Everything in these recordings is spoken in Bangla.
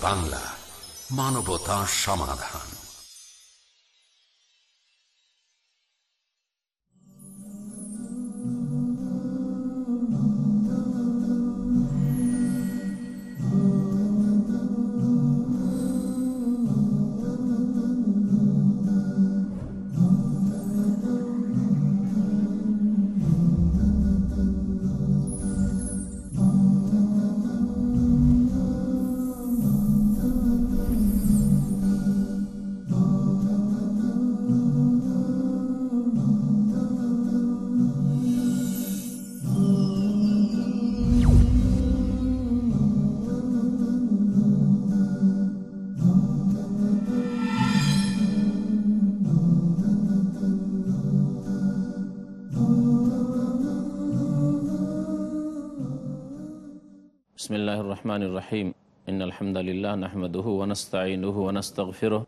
বাংলা মানবতা সমাধান। বিসমিল্লাহ রহমান রাহিম ইন আলহামদুলিল্লাহ নাহমদহু ওনস্তাইনুহু ওনস্তগফিরহ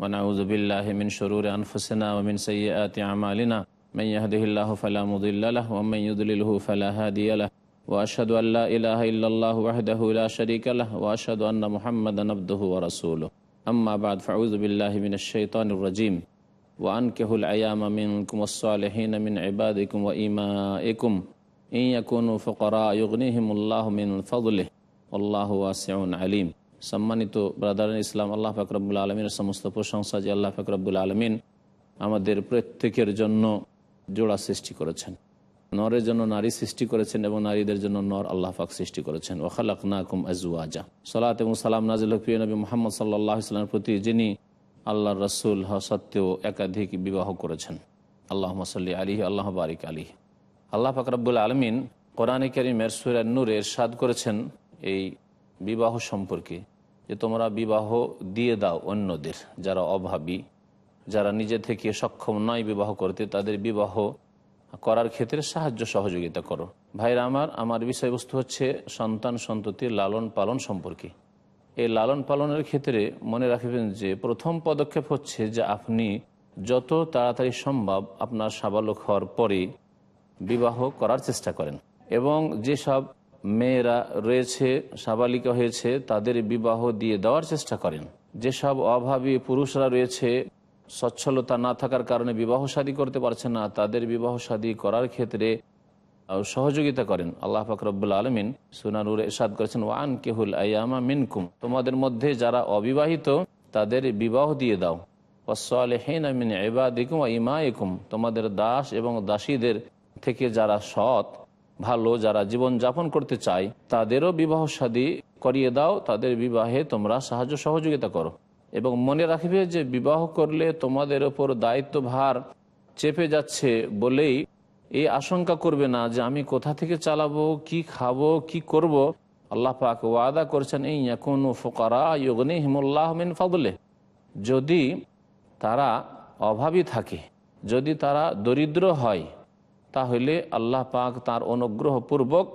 ونعوذ بالله من شرور أنفسنا ومن سيئات أعمالنا من يهده الله فلا مضل له ومن يضلله فلا هادي له وأشهد أن لا إله إلا الله وحده لا شريك له وأشهد أن محمدا عبده ورسوله أما بعد فأعوذ بالله من الشيطان الرجيم وأنكه الأيام منكم والصالحين من عبادكم وإيمائكم ইয়াকুন ফকরা ইগনিহিমুল্লাহ মিন ফজলে আল্লাহ ওয়াসেউন আলিম। সম্মানিত ব্রাদার ইসলাম, আল্লাহ ফাকরাবুল আলমিনের সমস্ত প্রশংসা যে আল্লাহ ফাকরাবুল আলমিন আমাদের প্রত্যেকের জন্য জোড়া সৃষ্টি করেছেন। নরের জন্য নারী সৃষ্টি করেছেন এবং নারীদের জন্য নর আল্লাহ ফাক সৃষ্টি করেছেন। ওখালাকুম নাকুম আজুয়াজা সালাত এবং সালাম নাজিল প্রিয় নবী মোহাম্মদ সাল্লাহ ইসলামের প্রতি, যিনি আল্লাহ রসুল সত্ত্বেও একাধিক বিবাহ করেছেন। আল্লাহ মসল্লি আলী আল্লাহ বারিক আলী আল্লাহ ফাকরাবুল আলমিন কোরআন করিমের সুরার নূরে এরশাদ করেছেন এই বিবাহ সম্পর্কে, যে তোমরা বিবাহ দিয়ে দাও অন্যদের, যারা অভাবী, যারা নিজে থেকে সক্ষম নয় বিবাহ করতে, তাদের বিবাহ করার ক্ষেত্রে সাহায্য সহযোগিতা করো। ভাইরা আমার আমার বিষয়বস্তু হচ্ছে সন্তান সন্ততির লালন পালন সম্পর্কে। এই লালন পালনের ক্ষেত্রে মনে রাখবেন যে প্রথম পদক্ষেপ হচ্ছে যে আপনি যত তাড়াতাড়ি সম্ভব আপনার সাবালক হওয়ার পরে বিবাহ করার চেষ্টা করেন। এবং যেসব মেয়েরা রয়েছে, সাবালিকা হয়েছে, তাদের বিবাহ দিয়ে দেওয়ার চেষ্টা করেন। যেসব অভাবী পুরুষরা রয়েছে, সচ্ছলতা না থাকার কারণে বিবাহ শাদী করতে পারছে না, তাদের বিবাহ শাদী করার ক্ষেত্রে সহযোগিতা করেন। আল্লাহ ফাকরবুল আলমিন সুনানুর এরশাদ করেছেন ওয়ান কেহুল আয়ামা মিনকুম। তোমাদের মধ্যে যারা অবিবাহিত, তাদের বিবাহ দিয়ে দাও। ওয়াসলেহিন এবাদিকুম ইমাইকুম। তোমাদের দাস এবং দাসীদের থেকে যারা সৎ, ভালো যারা জীবন যাপন করতে চায়, তাদেরও বিবাহ সাদী করিয়ে দাও, তাদের বিবাহে তোমরা সাহায্য সহযোগিতা করো। এবং মনে রাখবে যে বিবাহ করলে তোমাদের ওপর দায়িত্ব ভার চেপে যাচ্ছে বলেই এই আশঙ্কা করবে না যে আমি কোথা থেকে চালাবো, কি খাব, কি করব। আল্লাহ পাক ওয়াদা করেছেন এই এখন ফোকারা ইয়গনি হিমুল্লাহ মিন ফাদলে। যদি তারা অভাবী থাকে, যদি তারা দরিদ্র হয় তাহলে আল্লাহ পাক তার অনুগ্রহপূর্বক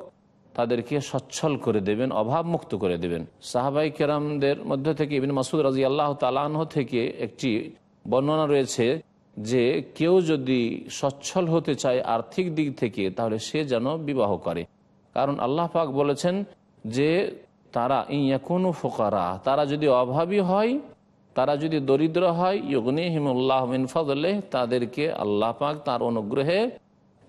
তাদেরকে সচ্ছল করে দেবেন অভাব মুক্ত করে দেবেন। সাহাবাই কেরামদের মধ্যে থেকে ইবিন মাসুদ রাজি আল্লাহ তালাহ থেকে একটি বর্ণনা রয়েছে যে, কেউ যদি সচ্ছল হতে চায় আর্থিক দিক থেকে, তাহলে সে যেন বিবাহ করে। কারণ আল্লাহ পাক বলেছেন যে, তারা ইয়াকুনু ফোকারা, তারা যদি অভাবী হয়, তারা যদি দরিদ্র হয় ইয়গনি হিমুল্লাহ মিন ফদলে তাদেরকে আল্লাহ পাক তার অনুগ্রহে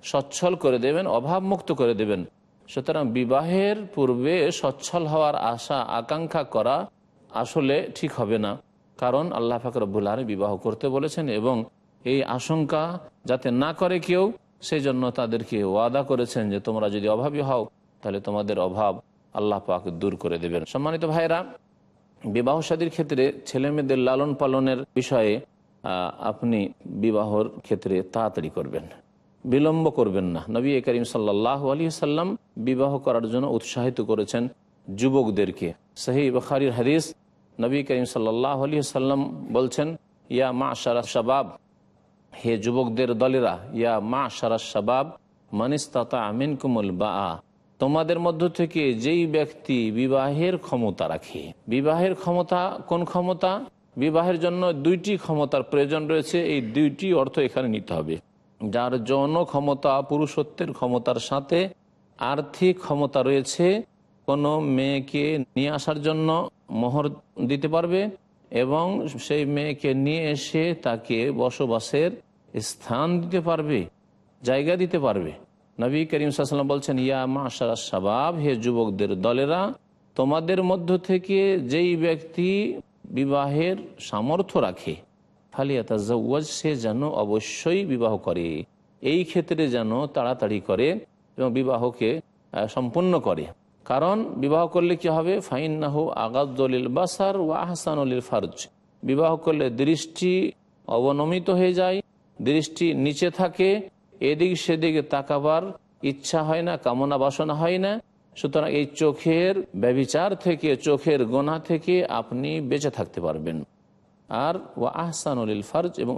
সচ্ছল করে দেবেন অভাব মুক্ত করে দেবেন। সুতরাং বিবাহের পূর্বে সচ্ছল হওয়ার আশা, আকাঙ্ক্ষা করা আসলে ঠিক হবে না। কারণ আল্লাহ ফাকরবুল আলম বিবাহ করতে বলেছেন এবং এই আশঙ্কা যাতে না করে কেউ সেই জন্য তাদেরকে ওয়াদা করেছেন যে তোমরা যদি অভাবী হও, তাহলে তোমাদের অভাব আল্লাহ পাক দূর করে দেবেন। সম্মানিত ভাইরা বিবাহ সাদীর ক্ষেত্রে ছেলে মেয়েদের লালন পালনের বিষয়ে আপনি বিবাহর ক্ষেত্রে তাড়াতাড়ি করবেন। বিলম্ব করবেন না। নবী করিম সাল্লাহ আলী সাল্লাম বিবাহ করার জন্য উৎসাহিত করেছেন যুবকদেরকে। সাহি বখারির হাদিস নবী করিম সাল্লাহ আলী সাল্লাম বলছেন, ইয়া মা সারা শাবাব হে যুবকদের দলেরা, ইয়া মা সারা শাবাব মানিস্তাতা আমিন কুমল বা তোমাদের মধ্য থেকে যেই ব্যক্তি বিবাহের ক্ষমতা রাখে। বিবাহের ক্ষমতা কোন ক্ষমতা? বিবাহের জন্য দুইটি ক্ষমতার প্রয়োজন রয়েছে, এই দুইটি অর্থ এখানে নিতে হবে। যার যৌন ক্ষমতা পুরুষত্বের ক্ষমতার সাথে আর্থিক ক্ষমতা রয়েছে, কোনো মেয়েকে নিয়ে আসার জন্য মোহর দিতে পারবে এবং সেই মেয়েকে নিয়ে এসে তাকে বসবাসের স্থান দিতে পারবে, জায়গা দিতে পারবে। নবী করিম সাল্লাম বলছেন, ইয়া মাশারা সাবাব হে যুবকদের দলেরা, তোমাদের মধ্য থেকে যেই ব্যক্তি বিবাহের সামর্থ্য রাখে ফালিয়াতা জওয়াজ সে যেন অবশ্যই বিবাহ করে। এই ক্ষেত্রে যেন তাড়াতাড়ি করে এবং বিবাহকে সম্পূর্ণ করে। কারণ বিবাহ করলে কি হবে? ফাইন্নাহ আগাদলিল বাসার ও আহসানুলিল ফারজ। বিবাহ করলে দৃষ্টি অবনমিত হয়ে যায়, দৃষ্টি নিচে থাকে, এদিক সেদিকে তাকাবার ইচ্ছা হয় না, কামনা বাসনা হয় না। সুতরাং এই চোখের ব্যবিচার থেকে, চোখের গোনা থেকে আপনি বেঁচে থাকতে পারবেন। আর ও আহসানুল ফারজ এবং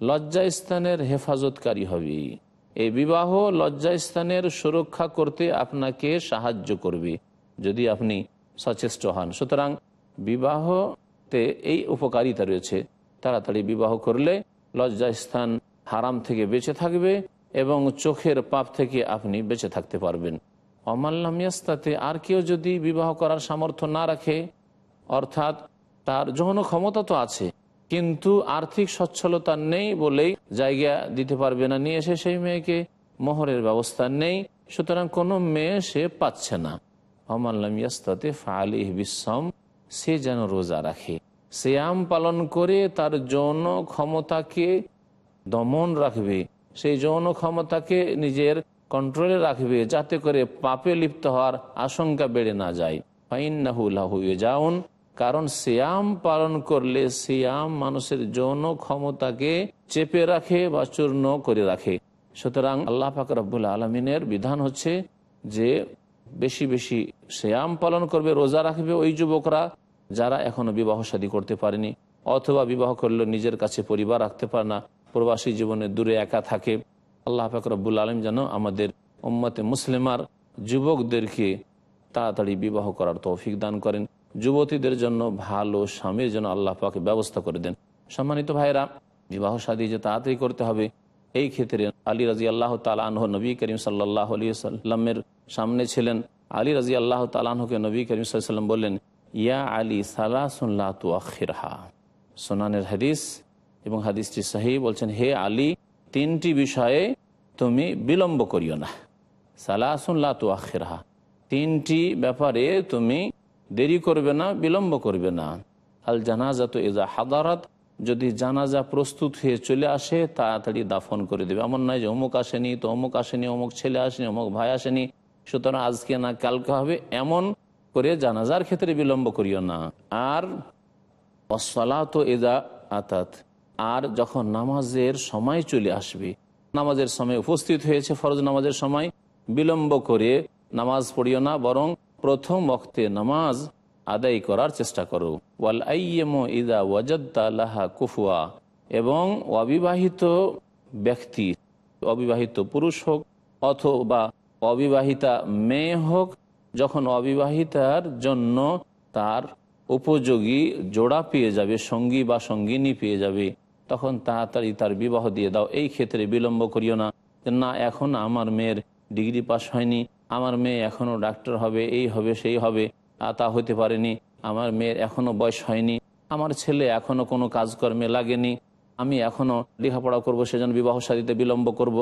লজ্জাস্থানের হেফাজতকারী হবে। এই বিবাহ লজ্জাস্থানের সুরক্ষা করতে আপনাকে সাহায্য করবে, যদি আপনি সচেষ্ট হন। সুতরাং বিবাহতে এই উপকারিতা রয়েছে। তাড়াতাড়ি বিবাহ করলে লজ্জাস্থান হারাম থেকে বেঁচে থাকবে এবং চোখের পাপ থেকে আপনি বেঁচে থাকতে পারবেন। অমাল্লামিয়াস্তাতে আর কেউ যদি বিবাহ করার সামর্থ্য না রাখে, অর্থাৎ তার যৌন ক্ষমতা তো আছে, কিন্তু আর্থিক সচ্ছলতা নেই বলেই জায়গা দিতে পারবে না। নিয়ে এসে সেই মেয়েকে মোহরের ব্যবস্থা নেই, সুতরাং কোনো মেয়ে সে পাচ্ছে না। অমাল্লাম ইয়াস্তাতে ফালিহ বিশ্বম সে যেন রোজা রাখে। শ্যাম পালন করে তার যৌন ক্ষমতাকে দমন রাখবে, সেই যৌন ক্ষমতাকে নিজের কন্ট্রোলে রাখবে, যাতে করে পাপে লিপ্ত হওয়ার আশঙ্কা বেড়ে না যায়। ফাইন্নাহু লাহু যাউন কারণ সিয়াম পালন করলে সিয়াম মানুষের যৌন ক্ষমতাকে চেপে রাখে বা চূর্ণ করে রাখে। সুতরাং আল্লাহ পাক রব্বুল আলমিনের বিধান হচ্ছে যে বেশি বেশি শ্যাম পালন করবে, রোজা রাখবে ওই যুবকরা যারা এখনও বিবাহ শাদী করতে পারেনি অথবা বিবাহ করলে নিজের কাছে পরিবার রাখতে পারে না, প্রবাসী জীবনে দূরে একা থাকে। আল্লাহ পাক রব্বুল আলম যেন আমাদের উম্মতে মুসলিমার যুবকদেরকে তাড়াতাড়ি বিবাহ করার তৌফিক দান করেন। যুবতীদের জন্য ভালো স্বামীর জন্য আল্লাহ পাকে ব্যবস্থা করে দেন। সম্মানিত ভাইরা বিবাহ শাদী যে তাড়াতাড়ি করতে হবে, এই ক্ষেত্রে আলী রাজি আল্লাহ তালাহ নবী করিম সাল্লাহ আলী সাল্লামের সামনে ছিলেন। আলী রাজি আল্লাহ তালাহকে নবী করিম সাল্লাম বললেন, ইয়া আলী সালাহ তু আখিরহা সোনানের হাদিস এবং হাদিসটি সাহি বলছেন, হে আলী, তিনটি বিষয়ে তুমি বিলম্ব করিও না। সালাসুল্লাহ তু আখিরহা তিনটি ব্যাপারে তুমি দেরি করবে না, বিলম্ব করবে না। আল জানাজা তো এজা হাদারাত, যদি জানাজা প্রস্তুত হয়ে চলে আসে, তাড়াতাড়ি দাফন করে দেবে। এমন নয় যে অমুক আসেনি, তো অমুক আসেনি, অমুক ছেলে আসেনি, অমুক ভাই আসেনি। সুতরাং আজকে না, কালকে হবে এমন করে জানাজার ক্ষেত্রে বিলম্ব করিও না। আর অসলা তো এজা আতাত, আর যখন নামাজের সময় চলে আসবে, নামাজের সময় উপস্থিত হয়েছে ফরজ নামাজের সময়, বিলম্ব করে নামাজ পড়িও না, বরং প্রথম অক্তে নামাজ আদায় করার চেষ্টা করো। ওয়াল ইদা ওয়াজাদ্দালাহা কুফুয়া এবং অবিবাহিত ব্যক্তি, অবিবাহিত পুরুষ হোক অথবা অবিবাহিতা মেয়ে হোক, যখন অবিবাহিতার জন্য তার উপযোগী জোড়া পেয়ে যাবে, সঙ্গী বা সঙ্গিনী পেয়ে যাবে, তখন তাড়াতাড়ি তার বিবাহ দিয়ে দাও। এই ক্ষেত্রে বিলম্ব করিও না না, এখন আমার মেয়ের ডিগ্রি পাস হয়নি আমার মেয়ে এখনও ডাক্তার হবে, এই হবে, সেই হবে তা হতে পারেনি। আমার মেয়ের এখনও বয়স হয়নি। আমার ছেলে এখনও কোনো কাজকর্মে লাগেনি। আমি এখনও লেখাপড়া করব সেজন্য বিবাহ সাদীতে বিলম্ব করব।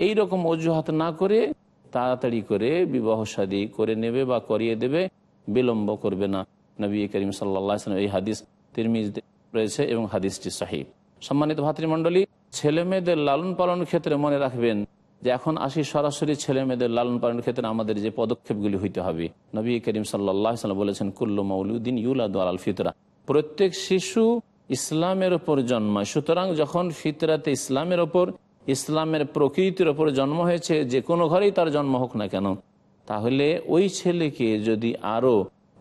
এই রকম অজুহাত না করে তাড়াতাড়ি করে বিবাহ সাদী করে নেবে বা করিয়ে দেবে, বিলম্ব করবে না। নবী করিম সাল্লাহ এই হাদিস তিরমিজ রয়েছে এবং হাদিসটি সাহিব সম্মানিত ভাতৃমণ্ডলী ছেলে মেয়েদের লালন পালন ক্ষেত্রে মনে রাখবেন যে এখন আসি সরাসরি ছেলে মেয়েদের লালন পালনের ক্ষেত্রে আমাদের যে পদক্ষেপগুলি হইতে হবে। নবী করিম সাল্লাম বলেছেন, কুল্লু মৌলুদ্দিন ইউলাদ আল ফিতরা। প্রত্যেক শিশু ইসলামের ওপর জন্মায়। সুতরাং যখন ফিতরাতে ইসলামের ওপর, ইসলামের প্রকৃতির ওপর জন্ম হয়েছে, যে কোনো ঘরেই তার জন্ম হোক না কেন, তাহলে ওই ছেলেকে যদি আরও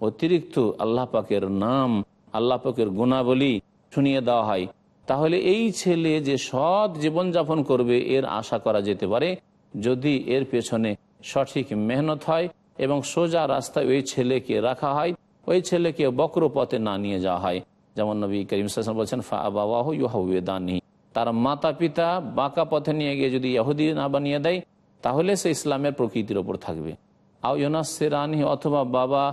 অতিরিক্ত আল্লাহ পাকের নাম, আল্লাহ পাকের গুণাবলী শুনিয়ে দেওয়া হয় তাহলে এই ছেলে যে সৎ জীবনযাপন করবে, এর আশা করা যেতে পারে। যদি এর পেছনে সঠিক মেহনত হয় এবং সোজা রাস্তায় ওই ছেলেকে রাখা হয়, ওই ছেলেকে বক্র পথে না নিয়ে যাওয়া হয়। যেমন নবী করিম বলছেন ফা বাবাহ ইউহাউদানি তার মাতা পিতা বাঁকা পথে নিয়ে গিয়ে যদি ইহুদি না বানিয়ে দেয়, তাহলে সে ইসলামের প্রকৃতির ওপর থাকবে। আও ইউনাসেরানি অথবা বাবা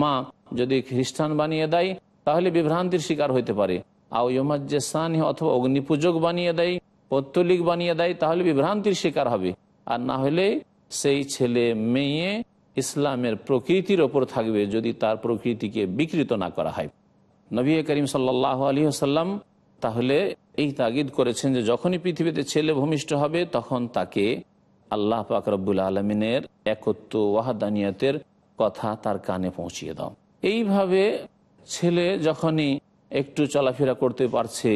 মা যদি খ্রিস্টান বানিয়ে দেয়, তাহলে বিভ্রান্তির শিকার হইতে পারে। আও ইমাজ্জেসানি অথবা অগ্নিপূজক বানিয়ে দেয়, পত্তলিক বানিয়ে দেয়, তাহলে বিভ্রান্তির শিকার হবে। আর না হলে সেই ছেলে, মেয়ে ইসলামের প্রকৃতির ওপর থাকবে, যদি তার প্রকৃতিকে বিকৃত না করা হয়। নবী করিম সাল্লাহ আলী আসাল্লাম তাহলে এই তাগিদ করেছেন যে যখনই পৃথিবীতে ছেলে ভূমিষ্ঠ হবে, তখন তাকে আল্লাহ পাক রব্বুল আলমিনের একত্ব ওয়াহাদানিয়তের কথা তার কানে পৌঁছিয়ে দাও। এইভাবে ছেলে যখনই একটু চলাফেরা করতে পারছে,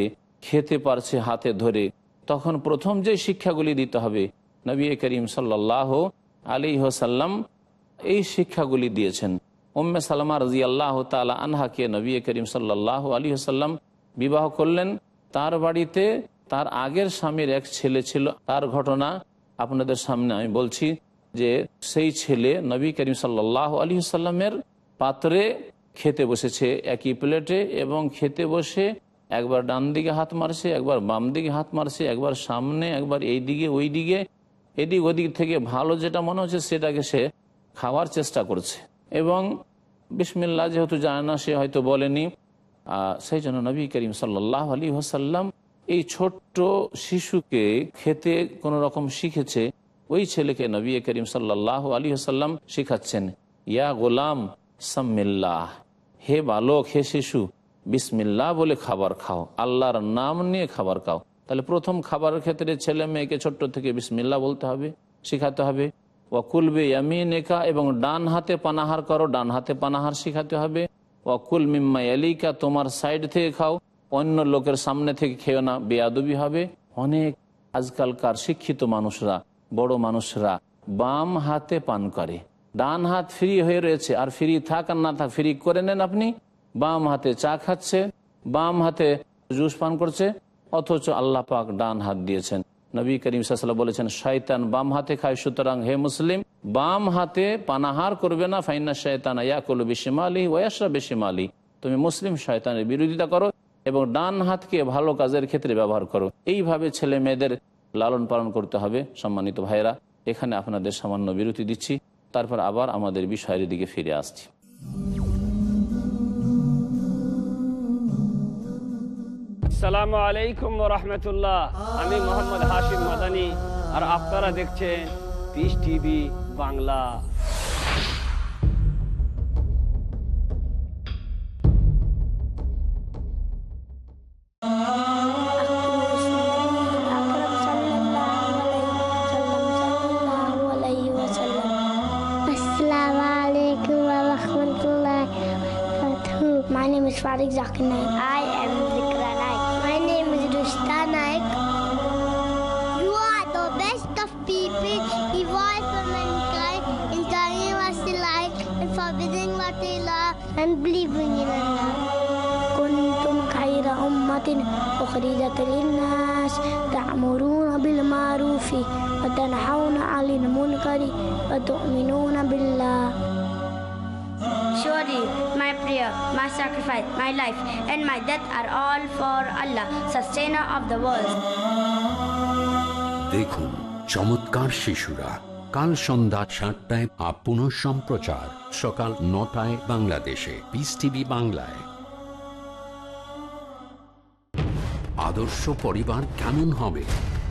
খেতে পারছে হাতে ধরে, তখন প্রথম যে শিক্ষাগুলি দিতে হবে, নবী করিম সাল্লাহ আলী হোসাল্লাম এই শিক্ষাগুলি দিয়েছেন। উম্মে সালামা রাজি আল্লাহ তালা আনহাকে নবী করিম সাল্লাহ আলী হাসাল্লাম বিবাহ করলেন। তার বাড়িতে তার আগের স্বামীর এক ছেলে ছিল। তার ঘটনা আপনাদের সামনে আমি বলছি যে সেই ছেলে নবী করিম সাল্লাহ আলী সাল্লামের পাত্রে খেতে বসেছে একই প্লেটে এবং খেতে বসে একবার ডান দিকে হাত মারছে, একবার বাম দিকে হাত মারছে, একবার সামনে, একবার এই দিকে, ওই দিকে, এদিক ওদিক থেকে ভালো যেটা মনে হচ্ছে সেটাকে সে খাওয়ার চেষ্টা করছে। এবং বিসমিল্লা যেহেতু জানে না, সে হয়তো বলেনি। সেই জন্য নবী করিম সাল্লাহ আলী হোসাল্লাম এই ছোট্ট শিশুকে খেতে কোনো রকম শিখেছে, ওই ছেলেকে নবী করিম সাল্লাহ আলী হোসাল্লাম শিখাচ্ছেন, ইয়া গোলাম সাম্মিল্লাহ। হে বালক, হে শিশু, বিসমিল্লাহ বলে খাবার খাও, আল্লাহর নাম নিয়ে খাবার খাও। তাহলে প্রথম খাবারের ক্ষেত্রে ছেলে মেয়েকে ছোট্ট থেকে বিসমিল্লা বলতে হবে, শিখাতে হবে। ওয়াকুলবে ইয়ামিনেকা, এবং ডান হাতে পানাহার করো, ডান হাতে পানাহার শিখাতে হবে। ওয়াকুল মিম্মা এলিকা তোমার সাইড থেকে খাও, অন্য লোকের সামনে থেকে খেও না, বেয়াদবি হবে। অনেক আজকালকার শিক্ষিত মানুষরা, বড় মানুষরা বাম হাতে পান করে। ডান হাত ফ্রি হয়ে রয়েছে। আর ফ্রি থাক আর না থাক ফ্রি করে নেন আপনি। বাম হাতে চা খাচ্ছে, বাম হাতে জুস পান করছে, অথচ আল্লাহ পাক ডান হাত দিয়েছেন। নবী করিম সাল্লাহ বলেছেন, শয়তান বাম হাতে খায়, সুতরাং হে মুসলিম, বাম হাতে পানাহার করবে না ফাইনা শয়তান ইয়াকুল বেশিমালি ওয়াসরা বেশিমালি। তুমি মুসলিম, শয়তানের বিরোধিতা করো এবং ডান হাতকে ভালো কাজের ক্ষেত্রে ব্যবহার করো। এইভাবে ছেলে মেয়েদের লালন পালন করতে হবে, সম্মানিত ভাইরা এখানে আপনাদের সামান্য বিরতি দিচ্ছি। তারপর আবার আমাদের বিষয়ের দিকে ফিরে আসছি। আসসালামু আলাইকুম রহমতুল্লাহ। আমি মোহাম্মদ হাশিম মাদানি, আর আপনারা দেখছেন peace TV Bangla. My name is Farid Zakir Naik. I am Zikra Naik. My name is Rushta Naik. You are the best of people, evolved for mankind, in telling what they like and forbidding what they love and believing in Allah. كنتم خير أمة أخرجت للناس تأمرون بالمعروف وتنحون عن المنكر وتؤمنون بالله Surely my prayer, my sacrifice, my life, and my death are all for Allah, sustainer of the world. দেখুন চমৎকার শিশুরা কাল সন্ধ্যা সাতটায় আপন সম্প্রচার সকাল নটায় বাংলাদেশে পিস টিভি বাংলায় আদর্শ পরিবার কেমন হবে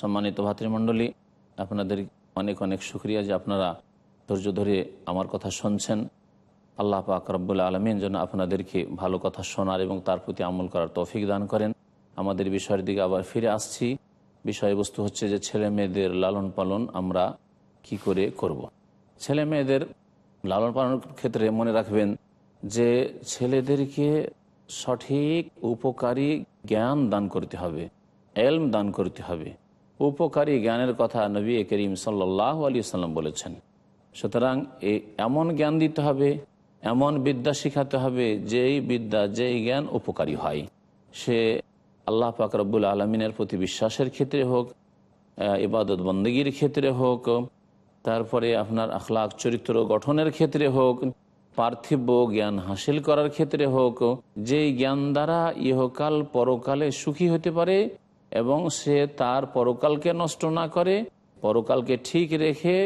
সম্মানিত ভাতৃমণ্ডলী, আপনাদের অনেক অনেক শুক্রিয়া যে আপনারা ধৈর্য ধরে আমার কথা শুনছেন। আল্লাহ পাক রব্বুল আলমিন যেন আপনাদেরকে ভালো কথা শোনার এবং তার প্রতি আমল করার তৌফিক দান করেন। আমাদের বিষয়ের দিকে আবার ফিরে আসছি। বিষয়বস্তু হচ্ছে যে ছেলে মেয়েদের লালন পালন আমরা কি করে করব। ছেলে মেয়েদের লালন পালনের ক্ষেত্রে মনে রাখবেন যে ছেলেদেরকে সঠিক, উপকারী জ্ঞান দান করতে হবে, এলম দান করতে হবে। উপকারী জ্ঞানের কথা নবী করিম সাল্লাহ আলী সাল্লাম বলেছেন। সুতরাং এই এমন জ্ঞান দিতে হবে, এমন বিদ্যা শিখাতে হবে যেই বিদ্যা, যেই জ্ঞান উপকারী হয়। সে আল্লাহ পাক রব্বুল আলমিনের প্রতি বিশ্বাসের ক্ষেত্রে হোক ইবাদত বন্দগীর ক্ষেত্রে হোক, তারপরে আপনার আখলাক চরিত্র গঠনের ক্ষেত্রে হোক, পার্থিব জ্ঞান হাসিল করার ক্ষেত্রে হোক, যেই জ্ঞান দ্বারা ইহকাল পরকালে সুখী হতে পারে এবং সে তার পরকালকে নষ্ট না করে, পরকালকে ঠিক রেখে,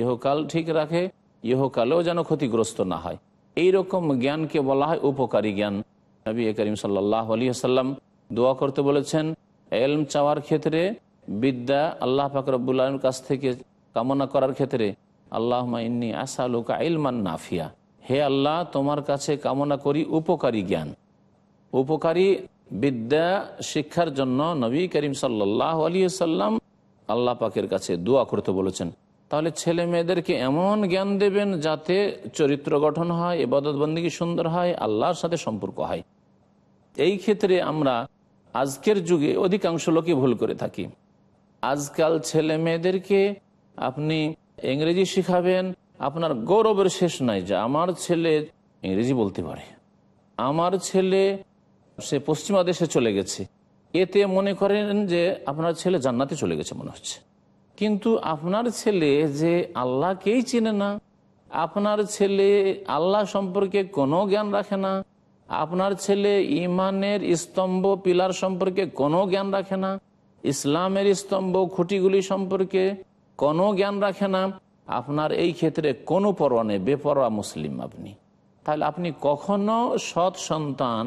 ইহকাল ঠিক রাখে, ইহকালেও যেন ক্ষতিগ্রস্ত না হয়। এই রকম জ্ঞানকে বলা হয় উপকারী জ্ঞান। নবী করিম সাল্লাহ আলী সাল্লাম দোয়া করতে বলেছেন, এলম চাওয়ার ক্ষেত্রে, বিদ্যা আল্লাহ ফাকরবুল্লাহর কাছ থেকে কামনা করার ক্ষেত্রে আল্লাহ ইন্নি আসালুকা ইলমান নাফিয়া। হে আল্লাহ, তোমার কাছে কামনা করি উপকারী জ্ঞান। উপকারী বিদ্যা শিক্ষার জন্য নবী করিম সাল্লাহ আলী সাল্লাম আল্লাহ পাকের কাছে দোয়া করতে বলেছেন। তাহলে ছেলে মেয়েদেরকে এমন জ্ঞান দেবেন যাতে চরিত্র গঠন হয় এবাদত বন্দী সুন্দর হয়, আল্লাহর সাথে সম্পর্ক হয়। এই ক্ষেত্রে আমরা আজকের যুগে অধিকাংশ লোকই ভুল করে থাকি। আজকাল ছেলে মেয়েদেরকে আপনি ইংরেজি শিখাবেন, আপনার গৌরবের শেষ নাই যে আমার ছেলে ইংরেজি বলতে পারে। আমার ছেলে সে পশ্চিমা দেশে চলে গেছে। এতে মনে করেন যে আপনার ছেলে জান্নাতে চলে গেছে মনে হচ্ছে। কিন্তু আপনার ছেলে যে আল্লাহকেই চিনে না, আপনার ছেলে আল্লাহ সম্পর্কে কোনো জ্ঞান রাখে না, আপনার ছেলে ইমানের স্তম্ভ, পিলার সম্পর্কে কোনো জ্ঞান রাখে না, ইসলামের স্তম্ভ, খুঁটিগুলি সম্পর্কে কোনো জ্ঞান রাখে না, আপনার এই ক্ষেত্রে কোনো পরোয়া নেই, বেপরোয়া মুসলিম আপনি। তাহলে আপনি কখনো সৎ সন্তান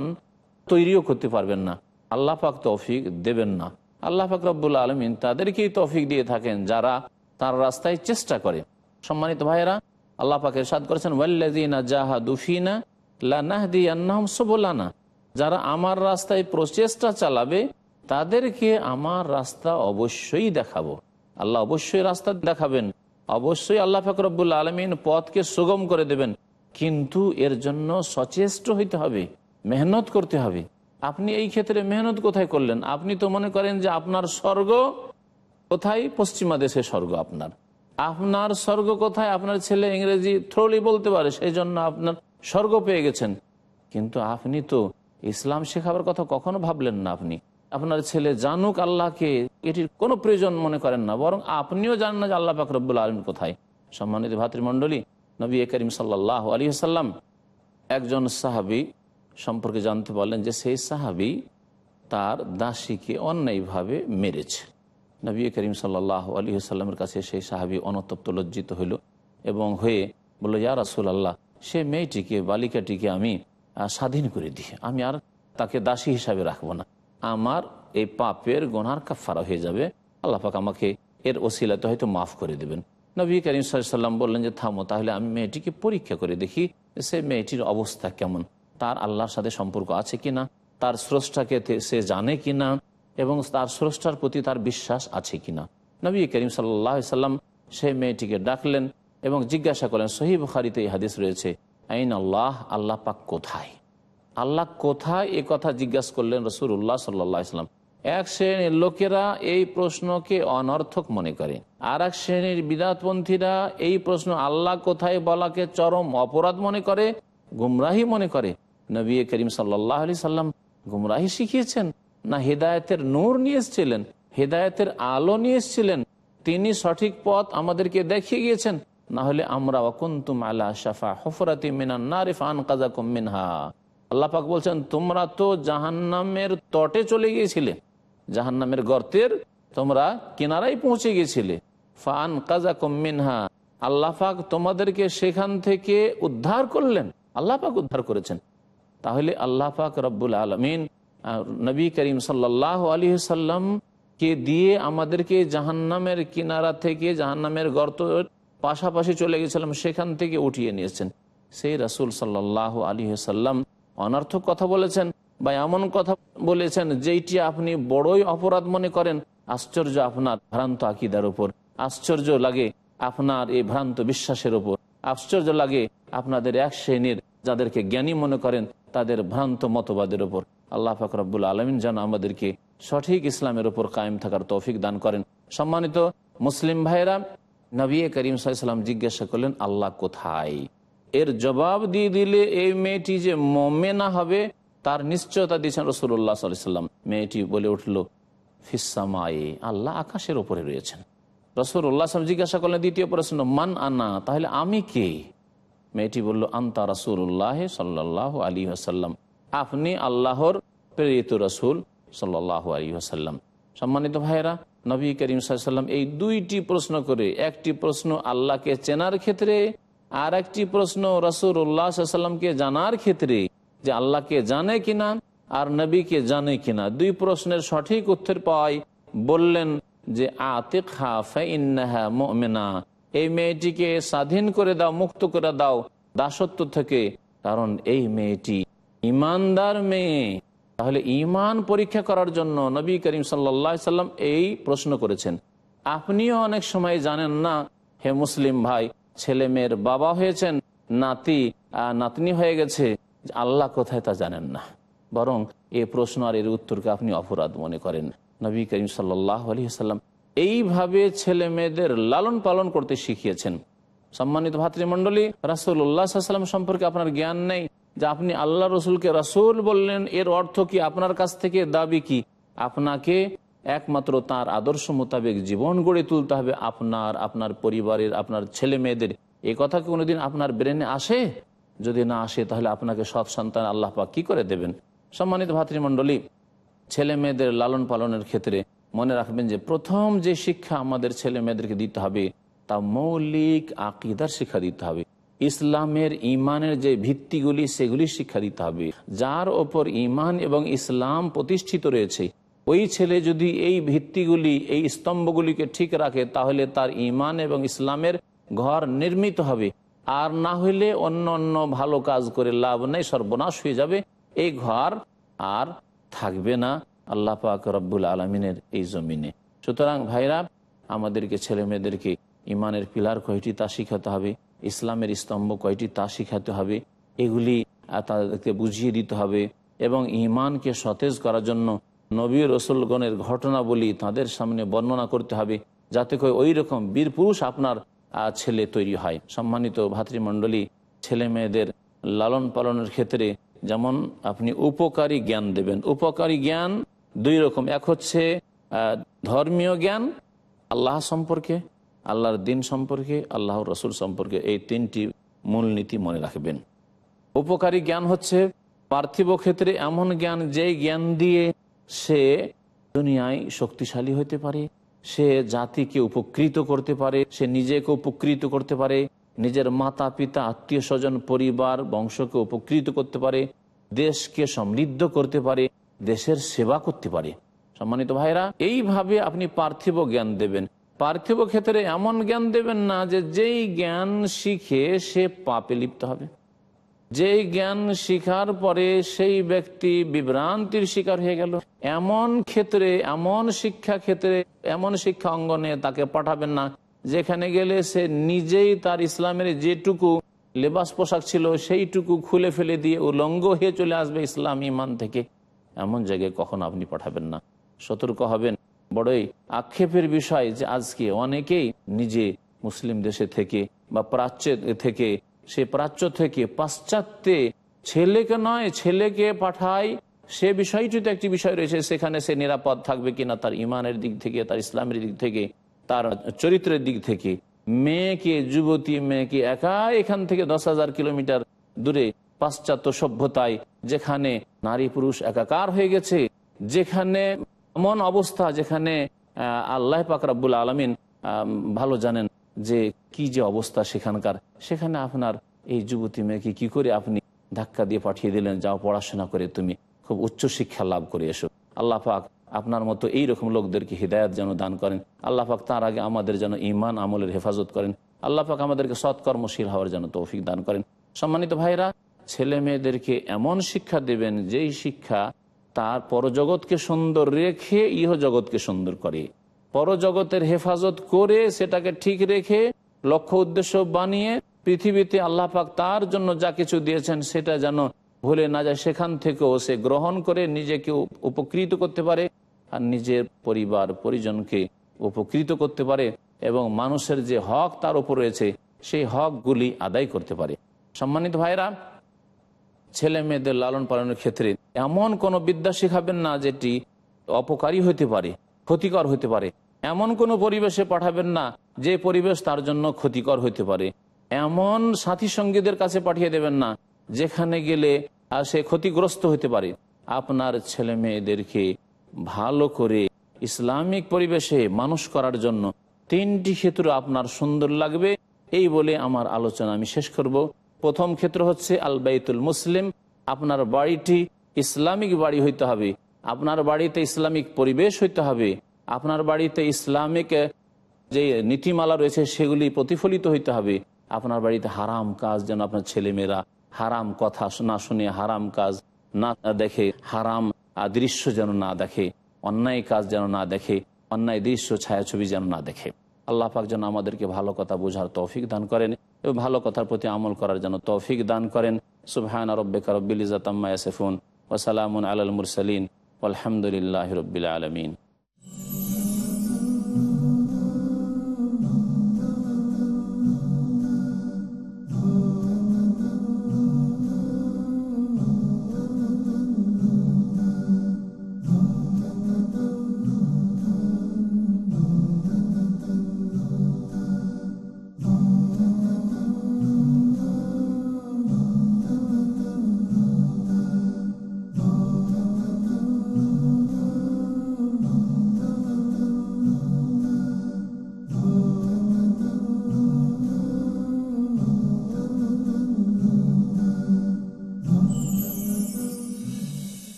তৈরিও করতে পারবেন না। আল্লাহ পাক তৌফিক দেবেন না। আল্লাহ পাক রব্বুল আলমিন তাদেরকেই তৌফিক দিয়ে থাকেন যারা তার রাস্তায় চেষ্টা করে। সম্মানিত ভাইয়েরা, আল্লাহ পাকের সাদ করেছেন ওয়াল্লাদিনা জাহা দুফিনা লানাহদি আন্নাহম সবলানা। যারা আমার রাস্তায় প্রচেষ্টা চালাবে, তাদেরকে আমার রাস্তা অবশ্যই দেখাবো। আল্লাহ অবশ্যই রাস্তা দেখাবেন। অবশ্যই আল্লাহ ফাকরবুল্লা আলমিন পথকে সুগম করে দেবেন। কিন্তু এর জন্য সচেষ্ট হইতে হবে। মেহনত করতে হবে। আপনি এই ক্ষেত্রে মেহনত কোথায় করলেন? আপনি তো মনে করেন যে আপনার স্বর্গ কোথায়? পশ্চিমা দেশে স্বর্গ আপনার। আপনার স্বর্গ কোথায়? আপনার ছেলে ইংরেজি থ্রোলি বলতে পারে সেই জন্য আপনার স্বর্গ পেয়ে গেছেন। কিন্তু আপনি তো ইসলাম শেখাবার কথা কখনো ভাবলেন না আপনি। আপনার ছেলে জানুক আল্লাহকে, এটির কোনো প্রয়োজন মনে করেন না। বরং আপনিও জানেন না যে আল্লাহ ফাকরবুল আলম কোথায়। সম্মানিত ভাতৃমণ্ডলী, নবী করিম সাল্লাহ আলী সাল্লাম একজন সাহাবি সম্পর্কে জানতে পারলেন যে সেই সাহাবি তার দাসীকে অন্যায়ভাবে মেরেছে। নবী করিম সাল্লাহ আলী সাল্লামের কাছে সেই সাহাবি অনতপ্ত লজ্জিত হইল এবং হয়ে বলল, ইয়া রাসুল আল্লাহ সে মেয়েটিকে, বালিকাটিকে আমি স্বাধীন করে দিই। আমি আর তাকে দাসী হিসাবে রাখব না। আমার এই পাপের গোনার কাফারা হয়ে যাবে। আল্লাহ পাক আমাকে এর ওসিলাতে হয়তো মাফ করে দেবেন। নবী করিম সাল্লাম বললেন যে, থামো, তাহলে আমি মেয়েটিকে পরীক্ষা করে দেখি সে মেয়েটির অবস্থা কেমন? তার আল্লাহর সাথে সম্পর্ক আছে কিনা, তার স্রষ্টাকে সে জানে কিনা এবং তার স্রষ্টার প্রতি তার বিশ্বাস আছে কিনা। নবী করিম সাল্লাহ সাল্লাম সেই মেয়েটিকে ডাকলেন এবং জিজ্ঞাসা করলেন সহি বুখারিতে এই হাদিস রয়েছে, আইন আল্লাহ আল্লাহ পাক কোথায়? আল্লাহ কোথায়? এ কথা জিজ্ঞাসা করলেন রসুল্লাহ সাল্লাহ ইসলাম এক শ্রেণির লোকেরা এই প্রশ্নকে অনর্থক মনে করে। আর এক শ্রেণির বিদাতপন্থীরা এই প্রশ্ন আল্লাহ কোথায় বলাকে চরম অপরাধ মনে করে, গুমরাহি মনে করে। নবী করিম সাল্লাহ আলি সাল্লাম গুমরাহি শিখিয়েছেন, না হেদায়তের নূর নিয়ে এসেছিলেন, হেদায়তের আলো নিয়ে এসেছিলেন, তিনি সঠিক পথ আমাদেরকে দেখিয়ে গিয়েছেন, না হলে আমরা অকুন্তুম আলা শাফা হফরাতি মিনান নারিফ আন কাজাকুম মিনহা। আল্লাহ পাক বলছেন, তোমরা তো জাহান্নামের তটে চলে গিয়েছিলে, জাহান্নামের গর্তের তোমরা কিনারাই পৌঁছে গিয়েছিলে ফান কাজা মিনহা। আল্লাহ পাক তোমাদেরকে সেখান থেকে উদ্ধার করলেন, আল্লাহ পাক উদ্ধার করেছেন। তাহলে আল্লাহ পাক রব্বুল আলমিন নবী করিম সাল্লাহ আলী সাল্লাম কে দিয়ে আমাদেরকে জাহান্নামের কিনারা থেকে জাহান্নামের গর্ত পাশাপাশি চলে গেছিলাম, সেখান থেকে উঠিয়ে নিয়েছেন। সেই রাসুল সাল্লাহ আলী সাল্লাম অনর্থক কথা বলেছেন বা এমন কথা বলেছেন, যেইটি আপনি বড়ই অপরাধ মনে করেন। আশ্চর্য আপনার ভ্রান্ত আকিদার উপর। আশ্চর্য লাগে আপনার এই ভ্রান্ত বিশ্বাসের উপর। আশ্চর্য লাগে আপনাদের এক শ্রেণির যাদেরকে জ্ঞানী মনে করেন তাদের ভ্রান্ত মতবাদের ওপর আল্লাহ পাক রব্বুল আলমিন যেন আমাদেরকে সঠিক ইসলামের ওপর কায়েম থাকার তৌফিক দান করেন। সম্মানিত মুসলিম ভাইরা নবী করিম সাল্লাম জিজ্ঞাসা করলেন, আল্লাহ কোথায়? এর জবাব দিয়ে দিলে, এই মেয়েটি যে মমেনা হবে, তার নিশ্চয়তা দিয়েছেন রসুল্লাহ সাল্লাম মেয়েটি বলে উঠল ফিসামায়ে আল্লাহ আকাশের ওপরে রয়েছেন। রসুল্লাহ জিজ্ঞাসা করলেন, দ্বিতীয় প্রশ্ন, মান আনা, তাহলে আমি কে? মেয়েটি বলল, আন্তা রাসুল্লাহ সাল্লাহ আলী আসাল্লাম আপনি আল্লাহর প্রেরিত রসুল সাল্লাহ আলী আসাল্লাম সম্মানিত ভাইয়েরা, নবী করিম সাল্লাম এই দুইটি প্রশ্ন করে, একটি প্রশ্ন আল্লাহকে চেনার ক্ষেত্রে আর একটি প্রশ্ন রসুল্লাহ সাল্লামকে জানার ক্ষেত্রে, যে আল্লাহকে জানে কিনা আর নবীকে জানে কিনা। দুই প্রশ্নের সঠিক উত্তর পাওয়াই বললেন যে আতিক হা মেনা এই মেয়েটিকে স্বাধীন করে দাও, মুক্ত করে দাও। দাসত্ব থেকে, কারণ এই মেয়েটি ইমানদার মেয়ে। তাহলে ইমান পরীক্ষা করার জন্য নবী করিম সাল্লা সাল্লাম এই প্রশ্ন করেছেন। আপনিও অনেক সময় জানেন না, হে মুসলিম ভাই, ছেলে মেয়ের বাবা হয়েছেন, নাতি নাতনি হয়ে গেছে, আল্লাহ কোথায় তা জানেন না। বরং এ প্রশ্ন আর এর উত্তরকে আপনি অপরাধ মনে করেন। নবী করিম সাল্লাহ আলী সাল্লাম এইভাবে ছেলে মেয়েদের লালন পালন করতে শিখিয়েছেন। সম্মানিত ভাতৃমণ্ডলী রাসুল্লাহাম সম্পর্কে আপনার জ্ঞান নেই যে আপনি আল্লাহ রসুলকে রাসুল বললেন, এর অর্থ কি? আপনার কাছ থেকে দাবি কি? আপনাকে একমাত্র তার আদর্শ মোতাবেক জীবন গড়ে তুলতে হবে। আপনার আপনার পরিবারের, আপনার ছেলে মেয়েদের। এই কথা কি কোনোদিন আপনার ব্রেনে আসে? যদি না আসে, তাহলে আপনাকে সৎ সন্তান আল্লাহ পাক কি করে দেবেন? সম্মানিত ভাতৃমণ্ডলী, ছেলে মেয়েদের লালন পালনের ক্ষেত্রে মনে রাখবেন যে প্রথম যে শিক্ষা আমাদের ছেলে মেয়েদেরকে দিতে হবে, তা মৌলিক আকিদার শিক্ষা দিতে হবে। ইসলামের ইমানের যে ভিত্তিগুলি সেগুলি শিক্ষা দিতে হবে। যার ওপর ইমান এবং ইসলাম প্রতিষ্ঠিত রয়েছে, ওই ছেলে যদি এই ভিত্তিগুলি, এই স্তম্ভগুলিকে ঠিক রাখে, তাহলে তার ইমান এবং ইসলামের ঘর নির্মিত হবে। আর না হইলে অন্য অন্য ভালো কাজ করে লাভ নেই, সর্বনাশ হয়ে যাবে। এই ঘর আর থাকবে না। আল্লাহ পাক রব্বুল আলমিনের এই জমিনে। সুতরাং ভাইরা, আমাদেরকে ছেলে মেয়েদেরকে ইমানের পিলার কয়টি তা শিখাতে হবে, ইসলামের স্তম্ভ কয়টি তা শিখাতে হবে, এগুলি তাদেরকে বুঝিয়ে দিতে হবে এবং ইমানকে সতেজ করার জন্য নবী রসুলগণের ঘটনাবলী তাদের সামনে বর্ণনা করতে হবে, যাতে করে ওই রকম বীর পুরুষ আপনার ছেলে তৈরি হয়। সম্মানিত ভাতৃমণ্ডলী, ছেলে মেয়েদের লালন পালনের ক্ষেত্রে যেমন আপনি উপকারী জ্ঞান দেবেন, উপকারী জ্ঞান দুই রকম। এক হচ্ছে ধর্মীয় জ্ঞান, আল্লাহ সম্পর্কে, আল্লাহর দিন সম্পর্কে আল্লাহ রসুল সম্পর্কে। এই তিনটি মূলনীতি মনে রাখবেন। উপকারী জ্ঞান হচ্ছে, পার্থিব ক্ষেত্রে এমন জ্ঞান যেই জ্ঞান দিয়ে সে দুনিয়ায় শক্তিশালী হতে পারে, সে জাতিকে উপকৃত করতে পারে, সে নিজেকে উপকৃত করতে পারে, নিজের মাতা, পিতা, আত্মীয় স্বজন, পরিবার, বংশকে উপকৃত করতে পারে, দেশকে সমৃদ্ধ করতে পারে। দেশের সেবা করতে পারে। সম্মানিত ভাইরা এইভাবে আপনি পার্থিব জ্ঞান দেবেন। পার্থিব ক্ষেত্রে এমন জ্ঞান দেবেন না যে যেই জ্ঞান শিখে সে পাপে লিপ্ত হবে। যে জ্ঞান শিখার পরে সেই ব্যক্তি বিভ্রান্তির শিকার হয়ে গেল। এমন ক্ষেত্রে, এমন শিক্ষা ক্ষেত্রে, এমন শিক্ষা অঙ্গনে তাকে পাঠাবেন না, যেখানে গেলে সে নিজেই তার ইসলামের যেটুকু লেবাস পোশাক ছিল সেইটুকু খুলে ফেলে দিয়ে উলঙ্গ হয়ে চলে আসবে ইসলাম ইমান থেকে। এমন জায়গায় কখন আপনি পাঠাবেন না। সতর্ক হবেন। বড়ই আক্ষেপের বিষয় যে আজকে অনেকেই নিজে মুসলিম দেশে থেকে বা প্রাচ্য থেকে, সে প্রাচ্য থেকে পাশ্চাত্যে ছেলেকে নয়, ছেলেকে পাঠায়। সে বিষয়টিতে একটি বিষয় রয়েছে, সেখানে সে নিরাপদ থাকবে কিনা তার ইমানের দিক থেকে, তার ইসলামের দিক থেকে, তার চরিত্রের দিক থেকে। মেয়েকে, যুবতী মেয়েকে একা এখান থেকে দশ হাজার কিলোমিটার দূরে পাশ্চাত্য সভ্যতায় যেখানে নারী পুরুষ একাকার হয়ে গেছে, যেখানে এমন অবস্থা যেখানে আল্লাহ পাক রাব্বুল আলমিন ভালো জানেন যে কি যে অবস্থা সেখানকার। সেখানে আপনার এই যুবতী মেয়েকে কি করে আপনি ধাক্কা দিয়ে পাঠিয়ে দিলেন, যাও পড়াশোনা করে তুমি, খুব উচ্চ শিক্ষা লাভ করে এসো। আল্লাহ পাক আপনার মতো এই রকম লোকদেরকে হৃদায়ত যেন দান করেন। আল্লাহ পাক তার আগে আমাদের যেন ইমান আমলের হেফাজত করেন। আল্লাহ পাক আমাদেরকে সৎকর্মশীল হওয়ার যেন তৌফিক দান করেন। সম্মানিত ভাইরা ছেলে মেয়েদেরকে এমন শিক্ষা দেবেন, যেই শিক্ষা তার পরজগৎকে সুন্দর রেখে ইহ জগৎকে সুন্দর করে। পরজগতের হেফাজত করে সেটাকে ঠিক রেখে, লক্ষ্য উদ্দেশ্য বানিয়ে পৃথিবীতে আল্লাহ পাক তার জন্য যা কিছু দিয়েছেন সেটা যেন ভুলে না যায়, সেখান থেকেও সে গ্রহণ করে নিজেকে উপকৃত করতে পারে আর নিজের পরিবার, পরিজনকে উপকৃত করতে পারে এবং মানুষের যে হক তার উপর রয়েছে, সেই হকগুলি আদায় করতে পারে। সম্মানিত ভাইরা ছেলে মেয়েদের লালন পালনের ক্ষেত্রে এমন কোনো বিদ্যা শেখাবেন না যেটি অপকারী হতে পারে, ক্ষতিকর হতে পারে। এমন কোনো পরিবেশে পাঠাবেন না যে পরিবেশ তার জন্য ক্ষতিকর হতে পারে। এমন সাথী সঙ্গীদের কাছে পাঠিয়ে দেবেন না যেখানে গেলে সে ক্ষতিগ্রস্ত হতে পারে। আপনার ছেলে মেয়েদেরকে ভালো করে ইসলামিক পরিবেশে মানুষ করার জন্য তিনটি ক্ষেত্র আপনার সুন্দর লাগবে। এই বলে আমার আলোচনা আমি শেষ করব। প্রথম ক্ষেত্র হচ্ছে আল বাইতুল মুসলিম। আপনার বাড়িটি ইসলামিক বাড়ি হইতে হবে। আপনার বাড়িতে ইসলামিক পরিবেশ হইতে হবে। আপনার বাড়িতে ইসলামিক, যে নীতিমালা রয়েছে সেগুলি প্রতিফলিত হইতে হবে। আপনার বাড়িতে হারাম কাজ যেন আপনার ছেলেমেয়েরা হারাম কথা না শুনে, হারাম কাজ না দেখে, হারাম দৃশ্য যেন না দেখে, অন্যায় কাজ যেন না দেখে, অন্যায় দৃশ্য, ছায়াছবি যেন না দেখে। আল্লাহ পাক যেন আমাদেরকে ভালো কথা বোঝার তৌফিক দান করেন এবং ভালো কথার প্রতি আমল করার জন্য তৌফিক দান করেন। সুবহান রব্বিকা রব্বিল ইজাতাম্মা ইয়াসিফুন ওয়াসালামুন আলাল মুরসালিন। আলহামদুলিল্লাহ রব্বিল আলমিন।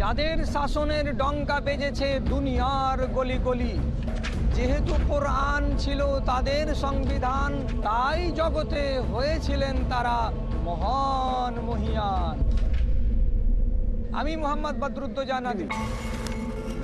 যাদের শাসনের ডঙ্কা বেজেছে দুনিয়ার গলি গলি, যেহেতু কোরআন ছিল তাদের সংবিধান, তাই জগতে হয়েছিলেন তারা মহান মহিয়ান। আমি মোহাম্মদ বদরুদ্দোজা নদী